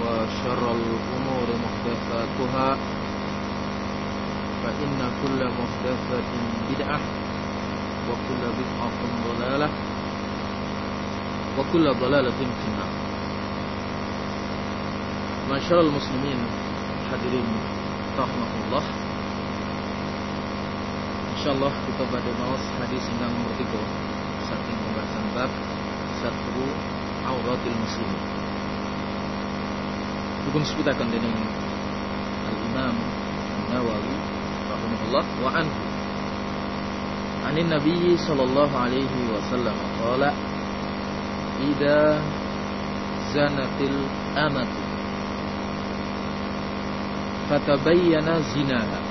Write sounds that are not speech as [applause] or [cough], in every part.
وشر الأمور محدثاتها فإن كل محدثة بدعة وكل بدعة ضلالة وكل ضلالة في النار Masyaallah muslimin hadirin rahmatullah Insyaallah kita pada maus hadis yang nomor 3 saking pembahasan bab satu auratil muslimin يكون سبوتا كندني الإمام النووي رحمه الله وعنه عن النبي صلى الله عليه وسلم قال إذا زنت الأمة فتبين زناها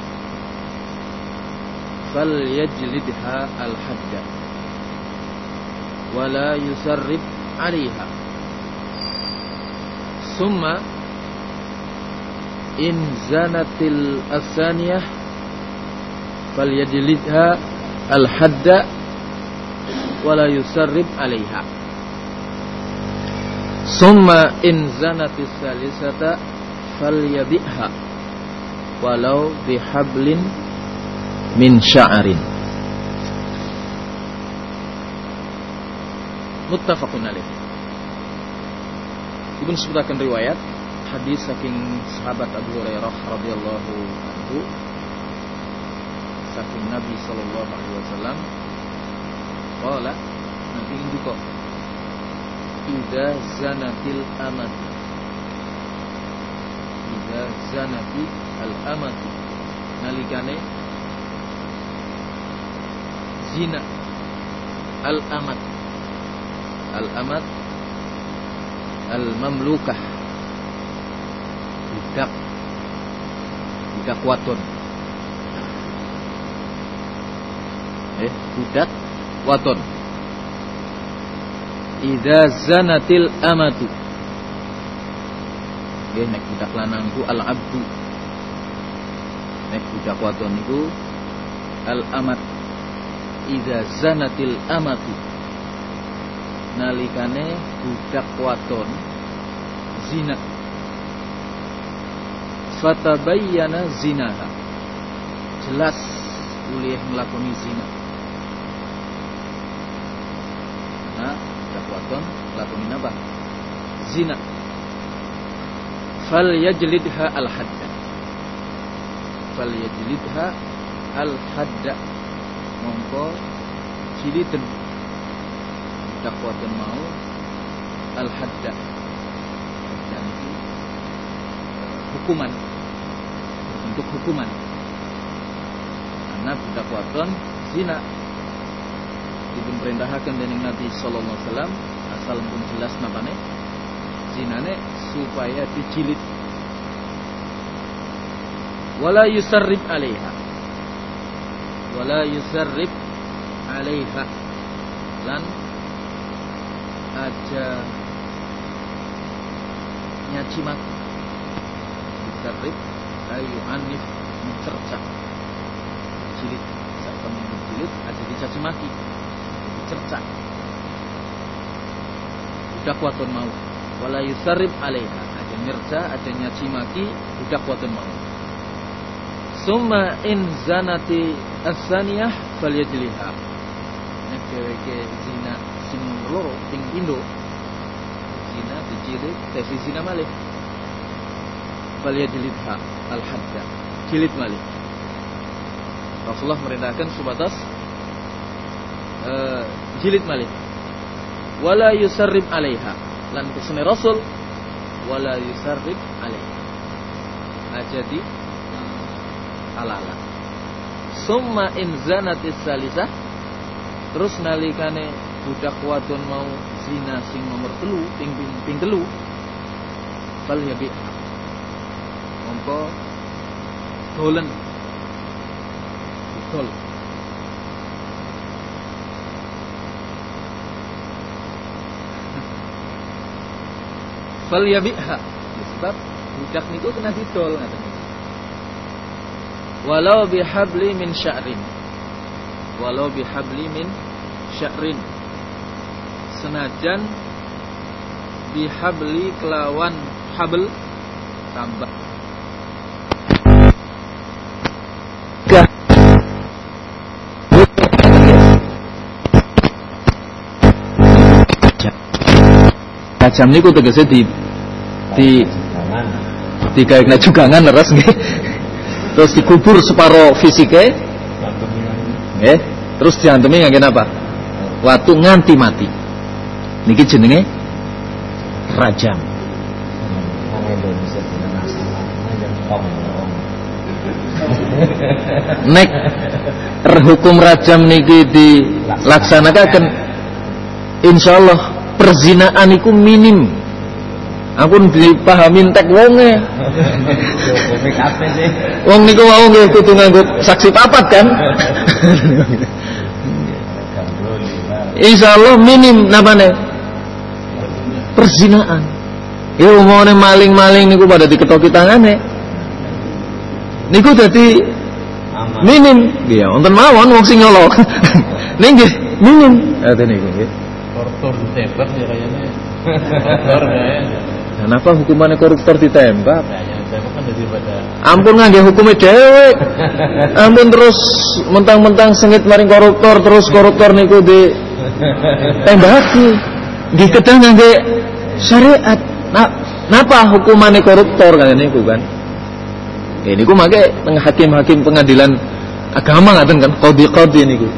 فليجلدها الحد ولا يسرف عليها ثم in zanatil asaniyah fal falyajlidha al hadda wala yusarrib alaiha. Summa in zanatis salisata fal falyabi'ha walau bihablin min sya'arin muttafaqun alaih Ibn sebutkan riwayat hadis saking sahabat Abu Hurairah radhiyallahu anhu saking Nabi sallallahu alaihi wasallam qala Nabi juga idza zanatil amatu idza zanati al-amatu nalikane zina al-amat al-amat al-mamlukah budak budak waton eh budak waton idza zanatil amatu. Nggih nek budak lanang ku al-abdu. Nek budak wadon niku al amat idza zanatil amatu. Nalikane budak wadon zina fatabayyana zinaha. Jelas ulih nglakoni zina. Nah budak wadon nglakoni apa zina. Fal yajlidha al hadda fal yajlidha al hadda mongko ciliten dakwatan mau al hadda itu hukuman untuk hukuman. Karena budak wadon zina. Dipun perintahkan dening Nabi sallallahu alaihi wasallam asal pun jelas napane zinane supaya dijilid. Wala yusarrib alaiha. Wala yusarrib alaiha. Lan aja nyaci maki yusarrib ayu anif mencerca jilid saat kamu menjilid aja dicaci maki dicerca budak waton mau. Wala yusarrib alaiha. Aja nyerca aja nyaci maki budak waton mau. Summa in zanati as-saniyah falyajliha. Nek dheweke zina sing loro ping pindho. Zina cilik tesi zina malih falyajlidha al hadda jilid malih Rasulullah merintahkan sebatas uh, jilid malih wala yusarrib alaiha. Lan kesene Rasul wala yusarrib alaiha. Aja di alala summa in salisah terus nalikane budak wadon mau zina sing nomor telu ping ping, ping telu fal ya bi mongko dolen. Dol [laughs] fal ya biha sebab budak niku kena didol ngaten. Walau bihabli min sya'rin. Walau bihabli min sya'rin. Senajan bihabli kelawan habl tambah Kajam niku tegese di di di kayak jugangan leres nggih. Terus dikubur separo fisike. Nggih. Terus diantemi ngangge apa? Watu nganti mati. Niki jenenge rajam. Nek hukum rajam niki dilaksanakan insyaallah perzinaan iku minim. Aku dipahamin tek wonge. Wong niku wau nggih kudu nganggo saksi papat kan? Insyaallah minim namanya perzinaan. Ya umumnya maling-maling niku pada diketoki tangane. Niku dadi minim. Iya, wonten mawon wong sing nyolok. [laughs] Nggih minim. Niku. Koruptor ditembak ya kayaknya. Koruptor [laughs] kayaknya. Kenapa hukumannya koruptor ditembak? Nah, kan Ampun nggih hukumnya dewek. Ampun terus mentang-mentang sengit maring koruptor terus koruptor niku di tembaki. Nggih kedah ngangge syariat. Nah, napa hukumannya koruptor kan niku kan? Ini ku make tengah hakim-hakim pengadilan agama ngaten kan qadi-qadi niku.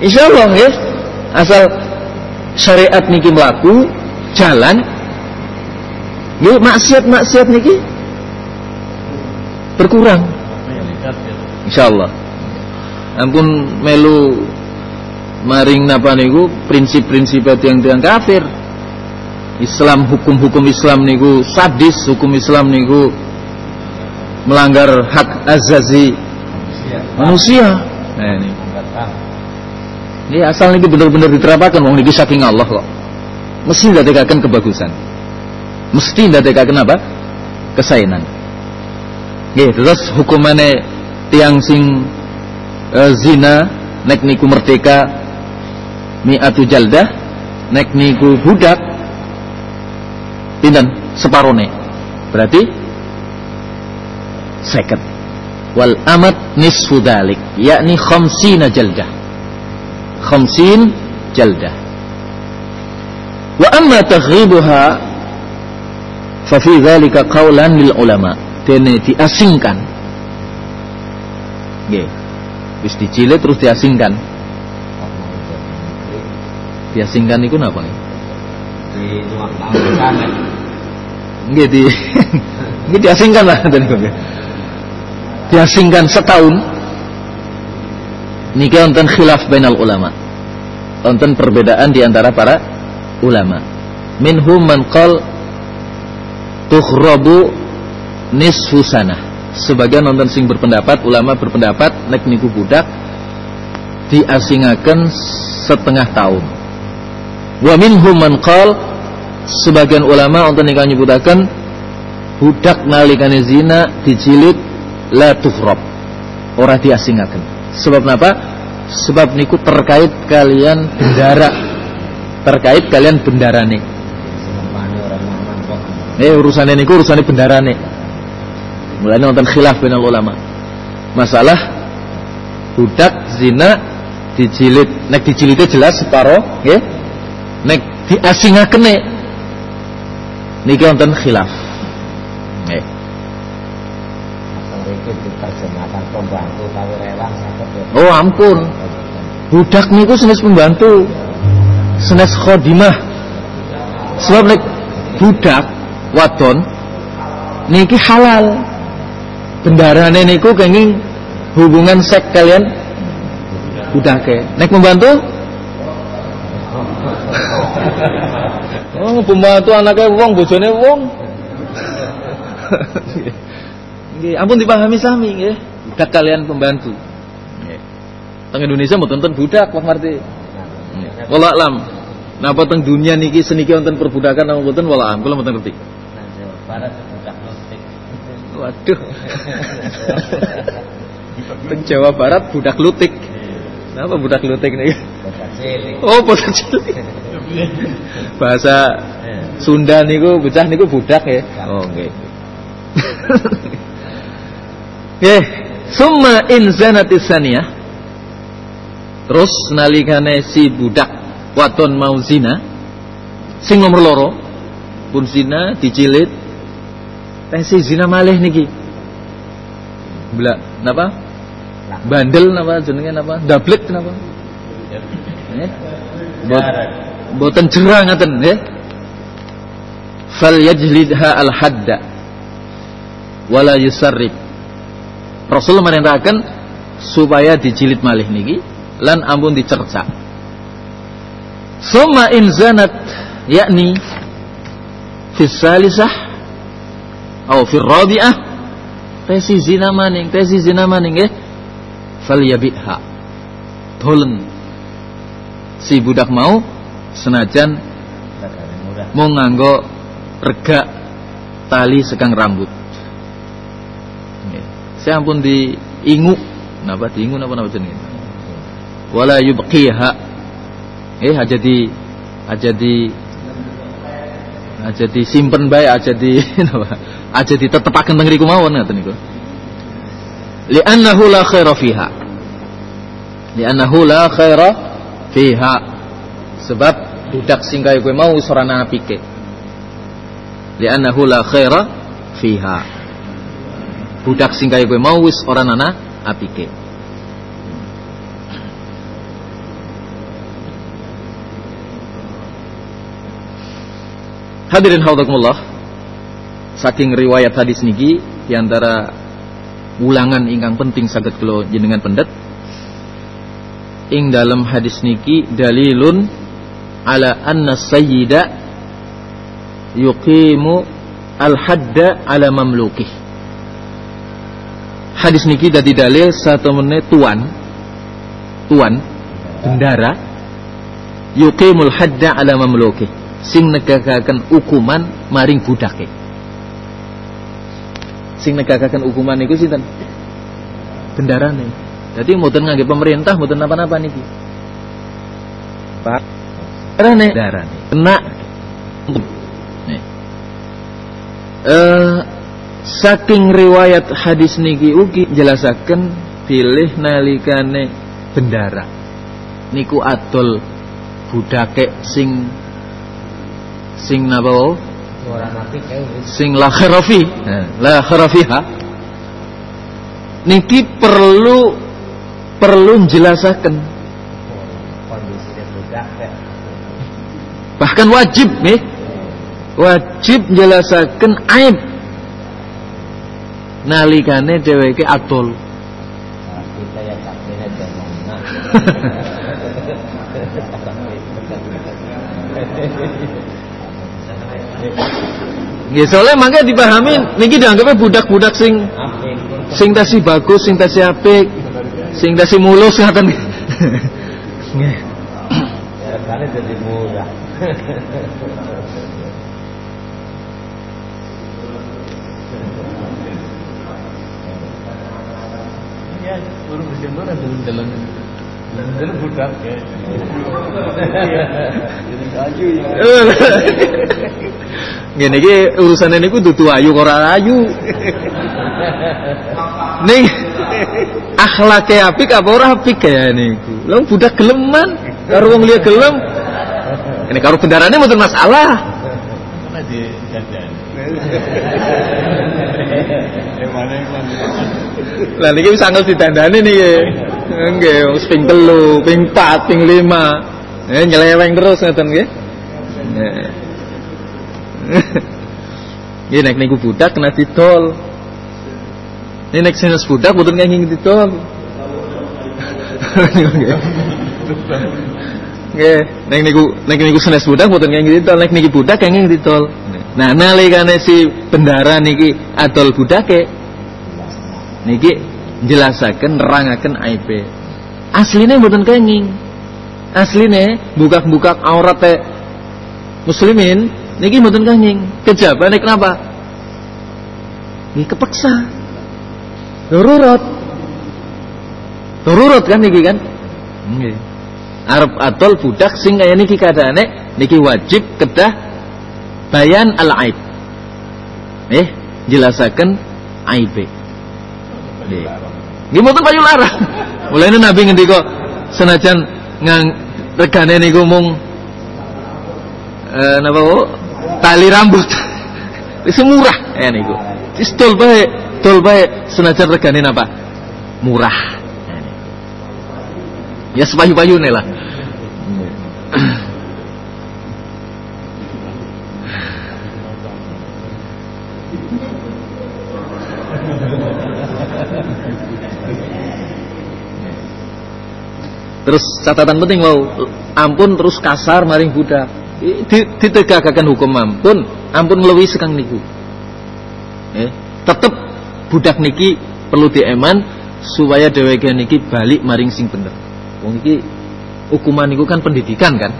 Insya Allah ya. Asal syariat niki melaku jalan. Ya maksiat-maksiat niki berkurang. Insya Allah ampun melu maring napa niku prinsip-prinsip tiang-tiang kafir. Islam hukum-hukum Islam niku sadis hukum Islam niku melanggar hak azazi. Manusia. Nah ini ini asal ini benar-benar diterapkan wong niki saking Allah kok. Mesti ndadekaken kebagusan. Mesti ndadekaken apa? Kesainan. Nggih, terus hukumane tiang sing e, zina nek niku merdeka mi'atu jaldah nek niku budak pinten separone. Berarti seket. Wal amat nisfu dalik, yakni khamsina jaldah khamsin jaldah wa amma taghribuha fa fi dhalika qawlan lil ulama dene diasingkan nggih wis dicilid terus diasingkan diasingkan iku napa nggih nggih di nggih diasingkan lah diasingkan setahun niki wonten khilaf bainal ulama. Wonten perbedaan di antara para ulama. Minhum man qal tukhrabu nisfu sanah. Sebagian nonton sing berpendapat, ulama berpendapat nek niku budak diasingaken setengah tahun. Wa minhum man qal sebagian ulama wonten ingkang nyebutaken budak nalikane zina dijilid la tukhrab. Ora diasingaken. Sebab apa? Sebab niku terkait kalian bendara. Terkait kalian bendarane. Eh urusannya niku urusannya bendarane. Mulanya nonton khilaf dengan ulama. Masalah budak zina dijilid nek dijilidnya jelas separo nggih nek diasingakene niki wonten khilaf nggih Mriki diterjemahkan pembantu tapi ya. Oh ampun. Budak niku senes pembantu senes khodimah. Sebab nek budak wadon niki halal. Bendarane niku kenging hubungan seks kalian budake. Nek pembantu? Oh pembantu anaknya wong bojone wong. Nggih, ampun dipahami sami nggih. Budak kalian pembantu. Teng Indonesia mboten wonten budak, Pak Marti. Wallah alam. Napa teng dunia niki seniki wonten perbudakan napa mboten wallah alam, kula mboten ngerti. Nah. Waduh. [laughs] teng Jawa Barat budak lutik. Napa budak lutik niki? Cilik. Oh, budak cilik. Bahasa Sunda niku bocah niku budak ya. Oh, nggih. Nggih, summa in zanatis saniyah. Terus nalikane si budak waton mau zina sing nomor loro pun zina dicilit teh si zina malih niki. Bla, napa? Bandel napa jenenge napa? Dablet napa? Eh? Bot, boten jerah ngaten nggih. Fal yajlidha al hadda wala yusarrib Rasul merintahkan supaya dijilid malih niki lan ampun dicerca. Summa in zanat yakni fi salisah atau fi rabi'ah tesi zina maning tesi zina maning eh fal yabiha dolen. Si budak mau senajan mau nganggo rega tali sekang rambut. Saya ampun diingu napa diingu napa napa jenenge wala yubqiha. Eh aja di aja di aja disimpen bae aja di [laughs] aja ditetepaken teng riku mawon ngaten niku. Li'annahu la khaira fiha. Li'annahu la khaira fiha. Sebab budak sing kaya kowe mau wis ora apike li'annahu la khaira fiha. Budak sing kaya gue mau wis ora nana Hadirin haudhakumullah saking riwayat hadis niki di antara ulangan ingkang penting saged kula jenengan pendet ing dalam hadis niki dalilun ala anna sayyida yuqimu al-hadda ala mamlukih. Hadis niki dadi dalil satu menit tuan tuan bendara yuqimul hadda ala mamluki sing negakaken hukuman maring budake sing negakaken hukuman niku sinten? Bendarane jadi mboten ngangge pemerintah mboten napa-napa niki. Pak. Bendarane bendarane kena. Nih eh saking riwayat hadis niki ugi jelasaken pilih nalikane bendara. Niku adol budake sing sing napa sing la kharafi. La kharafiha. Niki perlu perlu jelasaken bahkan wajib nih wajib jelasaken aib. Nalikane dheweke adol. [laughs] [laughs] Kita ya sakmene demongna. Nggih, soalnya makanya dipahami niki dianggapnya budak-budak sing sing tasi bagus, sing tasi apik, sing tasi mulus ngaten. Nggih. Ya, jadi murah. ya baru berjemur dalam dalam dalam budak ya Gini iki urusan ini ku dudu ayu ora ayu. Ning akhlake apik apa ora apik ya niku. Lah budak geleman karo wong liya gelem. Ini karo bendarane mboten masalah. Mana di yang mana? Lah niki wis angel didandani niki. Nggih, wis ping 3, ping 4, ping 5. Eh nyeleweng terus ngoten nggih. Nggih. Nek niku budak kena didol. Ini nek sing budak mboten ngenging didol. Nggih. Nek niku nek niku senes budak mboten ngenging didol, nek niki budak ngenging didol. Nah, nalikane si bendara niki adol budake niki jelasaken nerangaken aib. Asline mboten kenging. Asline buka-buka aurate muslimin niki mboten kenging. Kejabane kenapa? Niki kepeksa. Darurat. Darurat kan niki kan? Nggih. Arab atol budak sing kaya niki kadane niki wajib kedah bayan al aib. Eh, jelasaken aibe. Nggih. Nggih mboten payu larang. Mulane Nabi ngendika senajan ngang regane niku mung eh napa kok tali rambut. [laughs] Wis murah ya niku. Wis bae, dol bae senajan regane napa? Murah. Ya sepayu-payune lah. [clears throat] Terus catatan penting mau ampun terus kasar maring budak. Ditegakaken hukum ampun, ampun nglewi sekang niku. Eh, tetep budak niki perlu dieman supaya dheweke niki balik maring sing bener. Wong iki hukuman niku kan pendidikan kan.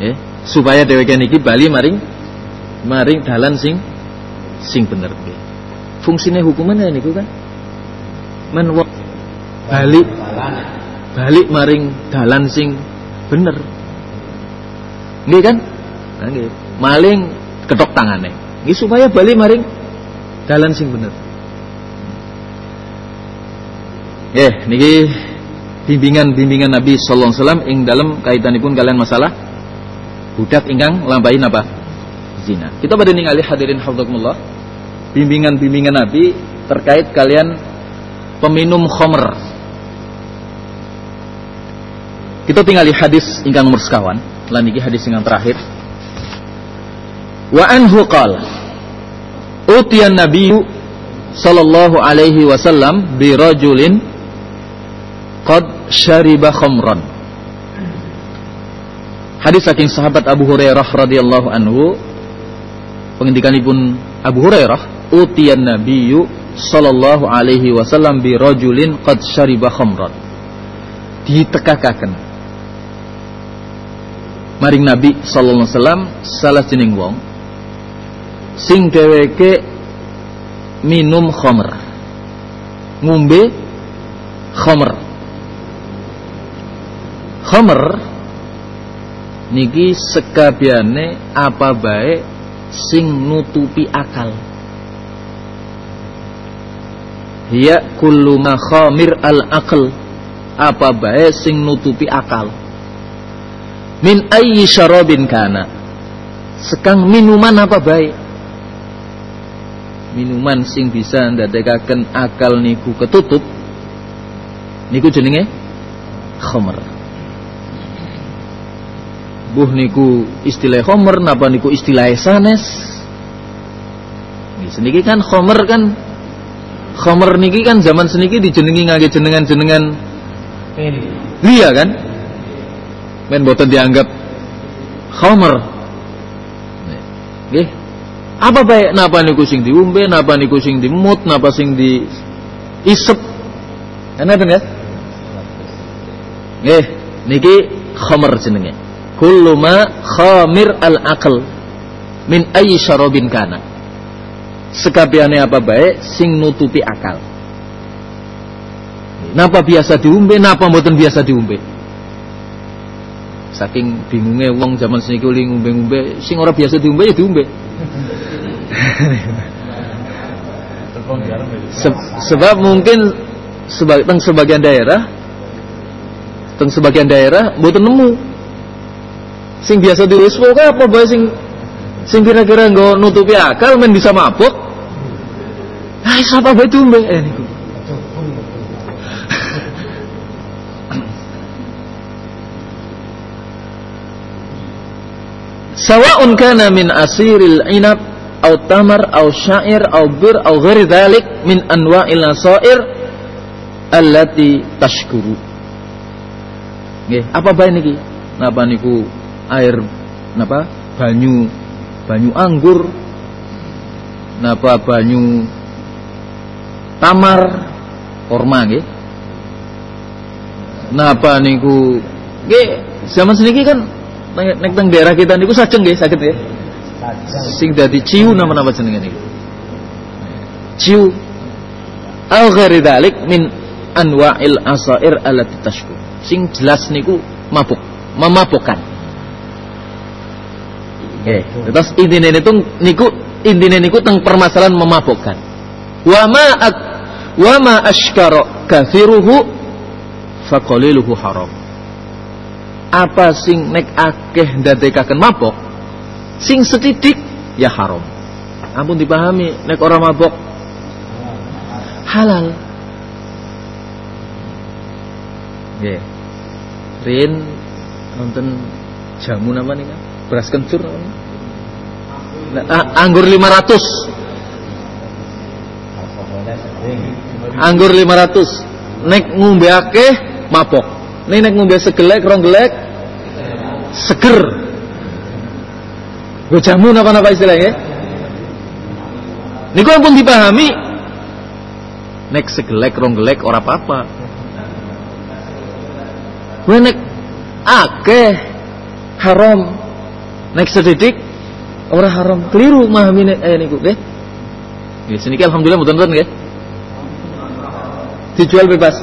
Eh, supaya dheweke niki bali maring maring dalan sing sing bener nggih. Fungsine hukuman ya niku kan men balik balik maring dalan sing bener. Nggih kan? Nah, nggih. Maling ketok tangane. Nggih supaya balik maring dalan sing bener. Nggih, niki bimbingan-bimbingan Nabi sallallahu alaihi wasallam ing dalam kaitanipun kalian masalah budak ingkang lampahi napa? Zina. Kita pada ningali hadirin hafizakumullah. Bimbingan-bimbingan Nabi terkait kalian peminum khomer kita tinggali hadis ingkang nomor sekawan, lan iki hadis ingkang terakhir. Wa anhu qala Utiyan Nabi sallallahu alaihi wasallam bi rajulin qad syariba khamran. Hadis saking sahabat Abu Hurairah radhiyallahu anhu pengendikanipun Abu Hurairah utiyan Nabi sallallahu alaihi wasallam bi rajulin qad syariba khamran. Ditekakaken maring Nabi sallallahu alaihi wasallam salah jeneng wong sing dheweke minum khamr. Ngombe khamr. Khamr niki sekabiane apa bae sing nutupi akal. Ya kullu ma al aql apa bae sing nutupi akal min ayyi syarabin kana. Sekang minuman apa baik? Minuman sing bisa ndadekaken akal niku ketutup. Niku jenenge? Khamr. Buh niku istilah khamr napa niku istilah sanes? Seniki kan khamr kan. Khamr niki kan zaman seniki dijenengi ngage jenengan-jenengan. Iya kan men boten dianggap khamr nggih. Apa baik? Napa niku sing diumbe napa niku sing dimut? Napa sing di isep enak ya? Nggih. Niki khamr jenenge. Kullu ma khamir al aql min ayyi syarabin kana. Sekabiane apa baik? Sing nutupi akal. Napa biasa diumbe napa mboten biasa diumbe Saking bingungnya wong zaman seniki uli ngombe-ngombe, sing ora biasa diombe ya diombe. Se sebab mungkin sebagian sebagian daerah teng sebagian daerah mboten nemu. Sing biasa diurus pokoke apa bae sing sing kira-kira nggo nutupi akal men bisa mabuk. Ah, siapa bae tumbe eh. Sawa'un kana min asiril inab au tamar au syair au bir au ghairi dhalik min anwa'il nasair allati tashkuru. Nggih, apa bae niki? Napa niku air napa? Banyu banyu anggur. Napa banyu tamar korma nggih. Napa niku nggih zaman seniki kan nek teng daerah kita niku sajeng nggih saged ya. Sing dadi ciu nama-nama jenenge niku. Ciu al ghairi dzalik min anwa'il asair allati tashkur. Sing jelas niku mabuk, memabukkan. Oke, terus intine niku niku intine niku teng permasalahan memabukkan. Wa ma wa ma ashkara kathiruhu faqaliluhu haram. Apa sing nek akeh ndadekaken mabuk, sing setitik ya haram. Ampun dipahami nek orang mabuk halal. Nggih. Rin nonton jamu nama nih kan? Beras kencur apa nih? Nah, anggur 500. Anggur 500. Nek ngombe akeh mabok. Nek nek ngombe segelek rong gelek seger. Jamu napa-napa istilahnya. Niku ampun dipahami. Nek segelek rong gelek ora apa-apa. Gue nek akeh haram. Nek sedidik ora haram. Keliru memahami nek eh niku nggih. Nggih seniki alhamdulillah mboten-mboten nggih. Dijual bebas.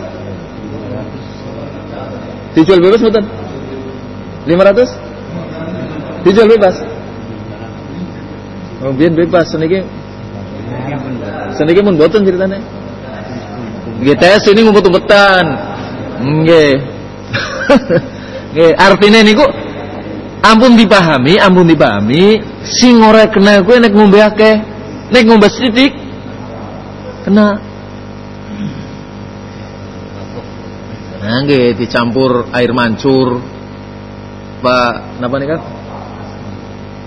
Dijual bebas mboten? 500? Dijual bebas. Oh, biyen bebas seniki. Seniki mun mboten ceritane. Nggih tes ini ngumpet-umpetan. Nggih. [laughs] Nggih, artine niku ampun dipahami, ampun dipahami, sing ora kena kuwi nek ngombe akeh, nek ngombe sithik kena. Nah, nggih dicampur air mancur. Pak, napa nih kan?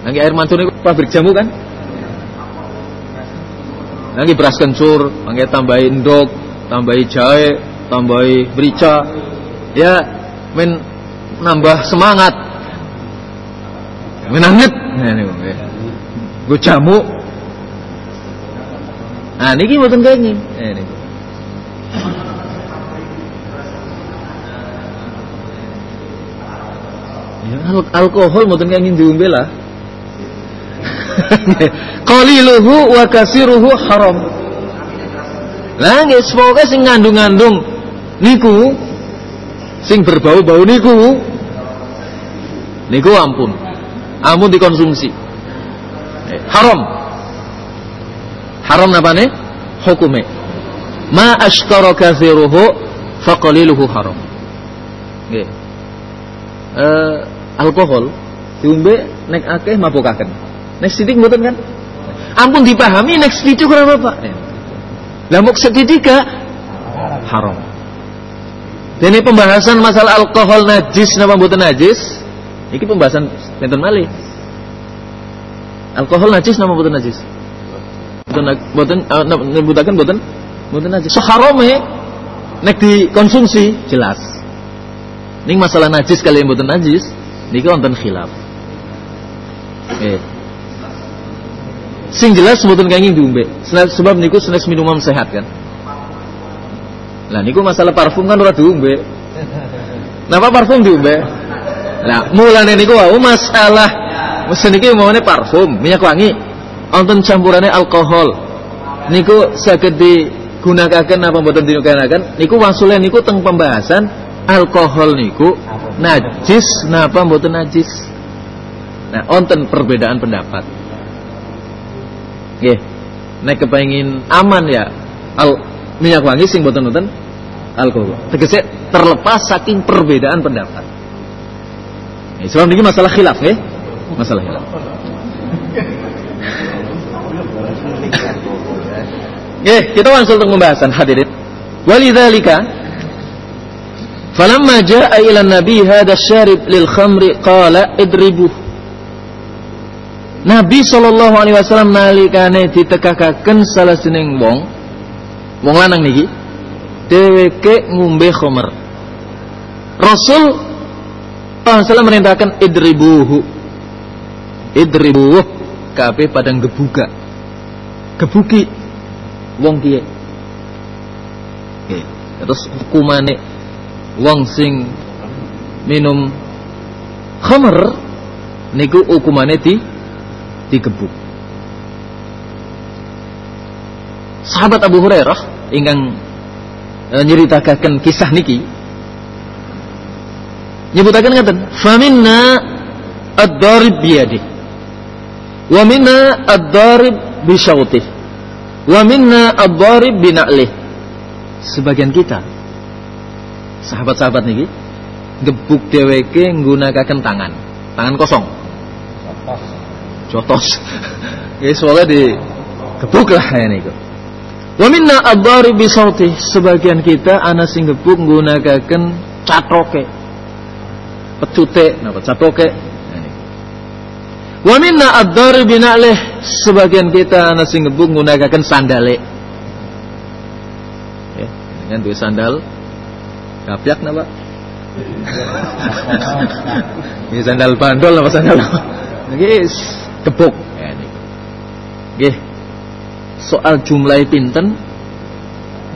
Nggih air mancur niku pabrik jamu kan? Nanti beras kencur, nggih tambahin ndok, tambahi jahe, tambahi merica. Ya, men nambah semangat. Men anget. Nah nggih. Gue jamu. Nah niki mboten kenging. Eh niku. Al alkohol mboten kenging diombe lah. [laughs] Qaliluhu wa kasiruhu haram. Lah nggih semoga sing ngandung-ngandung niku sing berbau-bau niku niku ampun. Ampun dikonsumsi. Eh, haram. Haram napa nih? Hukume. Ma ashtara kathiruhu faqaliluhu haram. Nggih. Eh, alkohol diombe nek akeh mabukaken. Nek sithik mboten kan? Ampun dipahami nek sithik ora apa-apa. Lah muk seketika haram. Dene pembahasan masalah alkohol najis napa mboten najis? Iki pembahasan benten malih. Alkohol najis napa mboten najis? Mboten mboten nyebutaken mboten mboten najis. So harame nek dikonsumsi jelas. Ning masalah najis kali mboten najis niki wonten khilaf. Eh. Sing jelas mboten kenging diombe. Sebab niku senes minuman sehat kan. Lah niku masalah parfum kan ora diombe. Napa parfum diombe? Lah mulane niku wau masalah mesin iki umumane parfum, minyak wangi. Wonten campurannya alkohol. Niku saged digunakaken apa mboten digunakaken? Niku wasule niku teng pembahasan alkohol niku najis napa mboten najis. Nah, wonten perbedaan pendapat. Nggih. Nek kepengin aman ya al minyak wangi sing mboten-mboten alkohol. Tegese terlepas saking perbedaan pendapat. Nah, sebab ini masalah khilaf ya. Masalah khilaf. [laughs] Oke, kita langsung untuk pembahasan hadirin. Walidzalika falamma jaa ila nabi hadha syarib lil khamri qala idribuh. Nabi sallallahu alaihi wasallam nalikane ditekakaken salah sining wong wong lanang niki dheweke ngombe khamr. Rasul sallallahu merintahkan idribuhu. Idribuh kabeh padang gebuka. Gebuki wong kiye. Nggih. Terus hukumane wong sing minum khamr niku hukumane di digebuk. Sahabat Abu Hurairah ingkang e, nyeritakan kisah niki nyebutaken ngaten, "Faminna ad-darib biyadi wa minna ad-darib bi wa minna ad-darib bi Sebagian kita sahabat-sahabat niki gebuk dheweke nggunakaken tangan, tangan kosong. Jotos. [laughs] Ya soalnya di gebuk lah ya niku. Wa minna ad-darib bi Sebagian kita ana sing gebuk nggunakaken catroke. Pecute, napa catroke Wa minna ad-darib bina'lih sebagian kita ana sing ngebuk nggunakaken sandale. Ya, dengan dua sandal kapyak napa? Ini sandal bandol apa sandal? Nggih, gebuk. Ya. Nggih. Soal jumlah pinten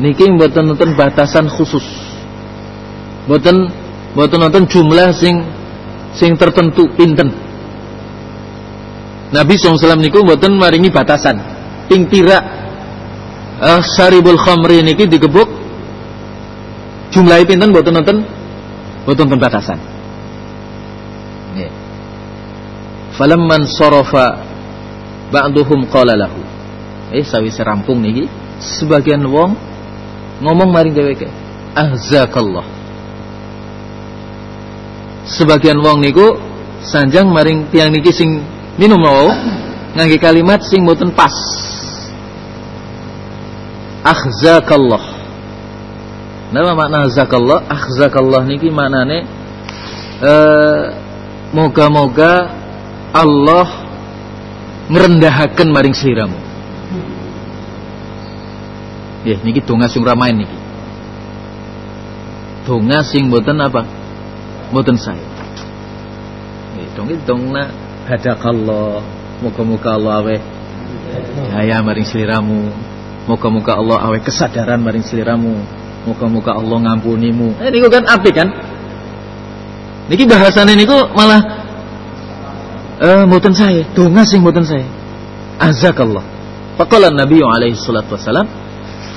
niki mboten nonton batasan khusus. Mboten mboten nonton jumlah sing sing tertentu pinten. Nabi SAW niku mboten maringi batasan. Ping pira uh, saribul khamri niki digebuk jumlahe pinten mboten nonton mboten nonton batasan. Nggih. Falamman sarafa ba'duhum qala lahu. Eh sawise rampung niki sebagian wong ngomong maring dheweke ahzakallah. Sebagian wong niku sanjang maring tiang niki sing minum mau ngangge kalimat sing mboten pas akhzakallah Nama makna akhzakallah akhzakallah niki maknane eh moga-moga Allah ngerendahaken maring sliramu Ya, niki donga sing ramain niki. Donga sing mboten apa? Mboten saya. Nggih, donga dongna hadakallah muka-muka Allah awe daya maring seliramu muka-muka Allah awe kesadaran maring seliramu muka-muka Allah ngampunimu. Eh niku kan api kan? Niki bahasane niku malah eh mboten saya donga sing mboten saya azakallah. Faqala nabi alaihi salatu wasalam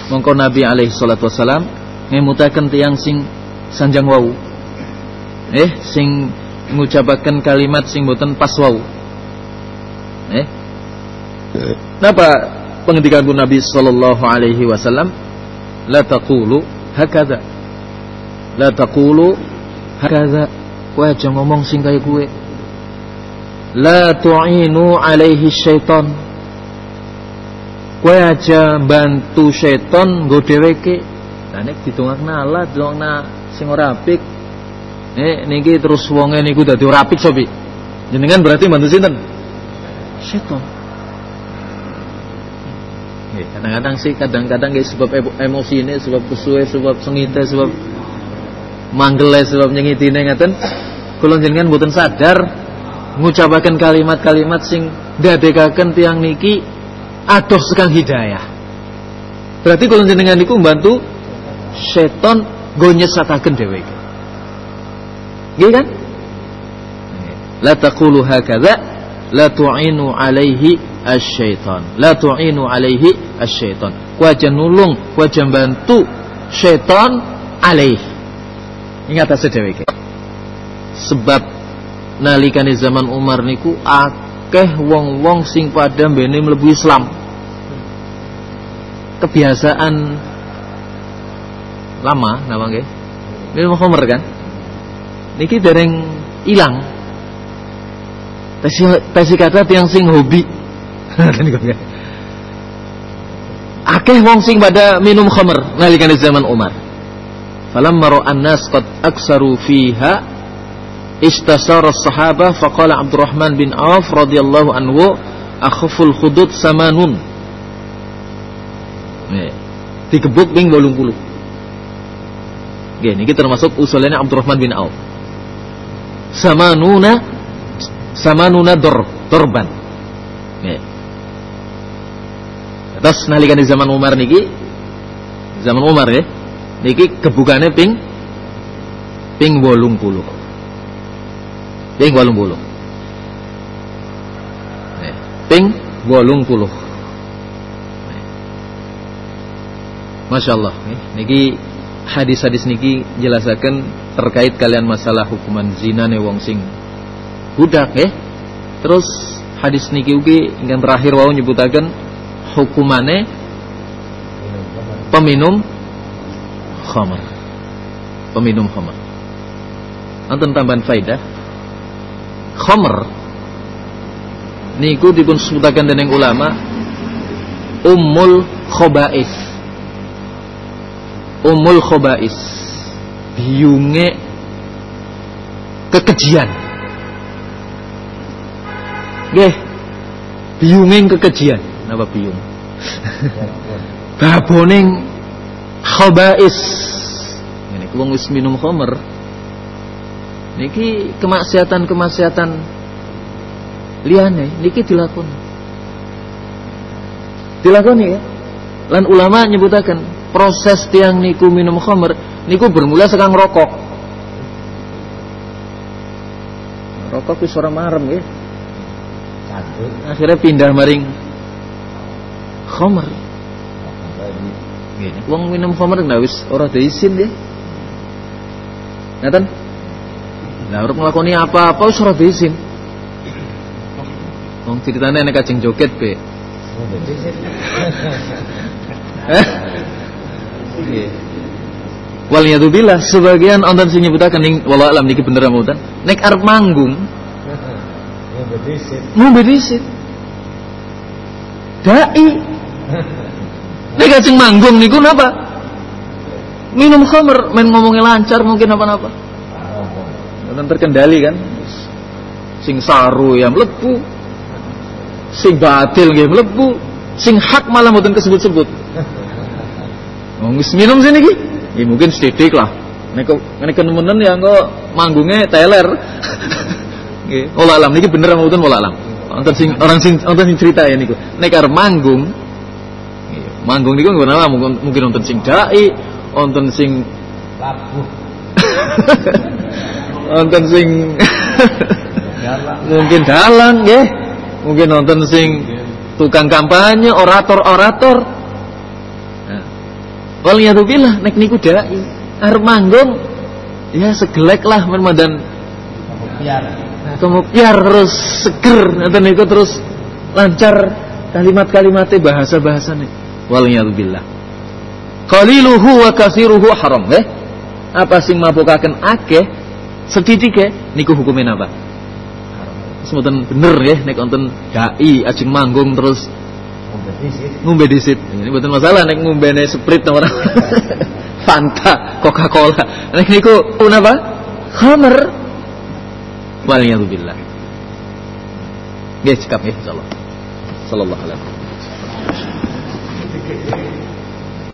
mongko nabi alaihi salatu wasalam ngemutaken tiang sing sanjang wau. Eh sing ngucapaken kalimat sing boten pas wau. Eh? Napa pengendikan Nabi sallallahu alaihi wasallam la taqulu hakadha. La taqulu hakadha. Kowe aja ngomong sing kaya kowe. La tu'inu alaihi syaitan. Kowe aja bantu syaitan nggo dheweke. Lah nek ditungakna Allah, ditungakna sing ora apik, Eh niki terus wonge niku dadi ora apik sopi. Jenengan berarti bantu sinten? Setan. Nggih, kadang-kadang sih kadang-kadang nggih sebab emosi ini, sebab kesuwe, sebab sengite, sebab manggele, sebab nyengitine ngaten. Kula jenengan mboten sadar ngucapaken kalimat-kalimat sing dadekaken tiang niki adoh sekang hidayah. Berarti kula jenengan niku mbantu seton go nyesataken dheweke. Gitu kan? La taqulu hakadha la tu'inu alaihi asyaitan. La tu'inu alaihi asyaitan. Wajah nulung, wajah bantu syaitan alaih. Ingat sedeweke. Sebab nalikane zaman Umar niku akeh wong-wong sing pada mbene mlebu Islam. Kebiasaan lama nama nggih Minum khamr kan? Niki dereng ilang. Tesi tesi kata tiang sing hobi. [laughs] Akeh wong sing pada minum khamr nalikan zaman Umar. Falamma ra'an nas qad aksaru fiha istasara as-sahabah faqala Abdurrahman bin Auf radhiyallahu anhu akhaful khudud samanun. Nih, digebuk ping 80. Nggih niki termasuk usulnya Abdurrahman bin Auf. Samanuna samanuna dor dorban. Nih. Terus nalikan di zaman Umar niki zaman Umar ya. Niki gebukane ping ping 80. Ping 80. Nih, ping 80. Masya Allah Niki hadis-hadis niki jelasakan terkait kalian masalah hukuman zina nih wong sing budak ya. Terus hadis niki ugi ingkang terakhir wau nyebutaken hukumane peminum khamar. Peminum khamar. Anten tambahan faidah. Khamar niku dipun sebutaken dening ulama ummul khaba'is umul khobais biunge kekejian Nggih. Biunging kekejian. Napa biung? [laughs] Baboning khobais. Ini wong wis minum khamr. Niki kemaksiatan-kemaksiatan liyane niki dilakoni. Dilakoni ya. Lan ulama nyebutaken proses tiang niku minum khamr niku bermula sekarang rokok rokok wis ora marem akhirnya pindah maring khamr nggih wong minum khamr ndak wis ora diizin nggih ngaten? Lah urip nglakoni apa-apa wis ora diizin wong ceritane nek kajeng joget be Eh? Waliyadzubillah sebagian onten sing nyebutaken ning wala alam niki bener mboten. Nek arep manggung ngombe dhisit. Dai. [laughs] Nek ajeng manggung niku napa? Minum khamr, main ngomongnya lancar mungkin apa-apa. Dan terkendali kan. Sing saru ya mlebu. Sing batil nggih mlebu. Sing hak malah mboten kesebut-sebut. Wong [laughs] wis minum sini ki. Ya mungkin sedidik lah. Nek nek nemen ya engko manggunge teler. [laughs] Nggih. Olah alam niki bener mboten olah alam. Wonten sing orang sing wonten sing cerita ya niku. Nek arep manggung manggung niku nggak apa mungkin wonten sing dai, wonten sing labuh. [laughs] wonten sing [laughs] mungkin dalang nggih. Mungkin wonten sing tukang kampanye, orator-orator Waliyadzubillah nek niku dai. Arep manggung ya segelek lah men madan kemupiar terus seger nanti niku terus lancar kalimat-kalimatnya bahasa-bahasanya. Waliyadzubillah. Qaliluhu wa kathiruhu haram eh? Apa sing mabukaken akeh sedikit niku hukumin apa? Semutan bener ya nek wonten dai ajeng manggung terus ngombe disit. ini betul masalah nek ngombene sprit orang [laughs] Fanta Coca-Cola. Nek niku apa? Khamr Waliyadzubillah. Guys, cekap ya, insyaallah. Sallallahu alaihi wasallam.